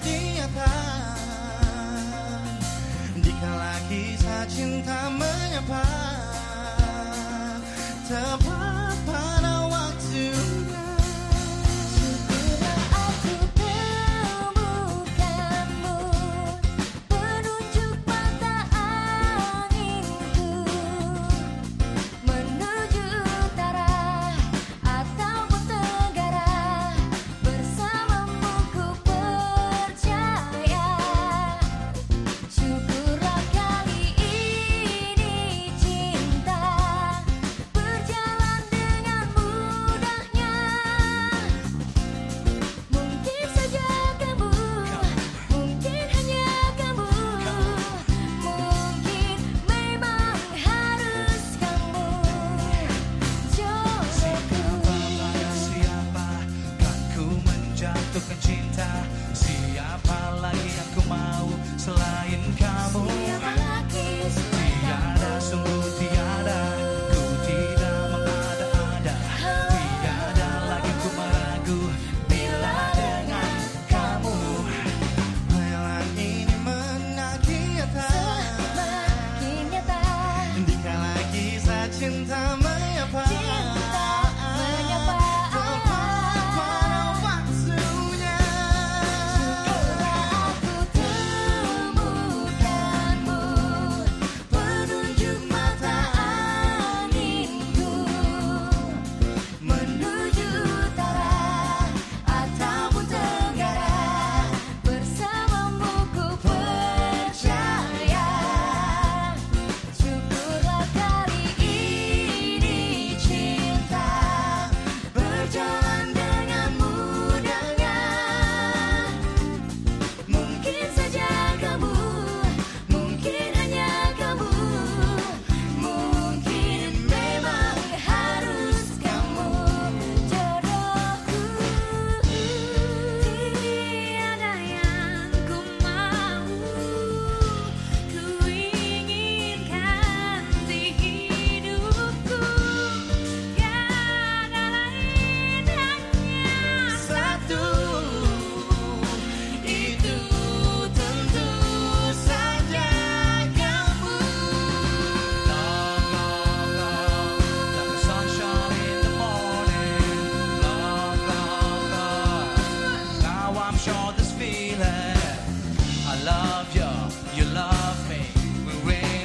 diam Dikala kisah cinta menyapa cinta. Siapa lagi aku mau selain kamu? Siapa lagi Tiada sungguh tiada. Ku tidak mengada-ada. Tiada lagi ku meragu Bila dengan kamu. Lelan ini menagih nyata. Menagih nyata. Dika lagi kisah cinta menyapa you love me. We're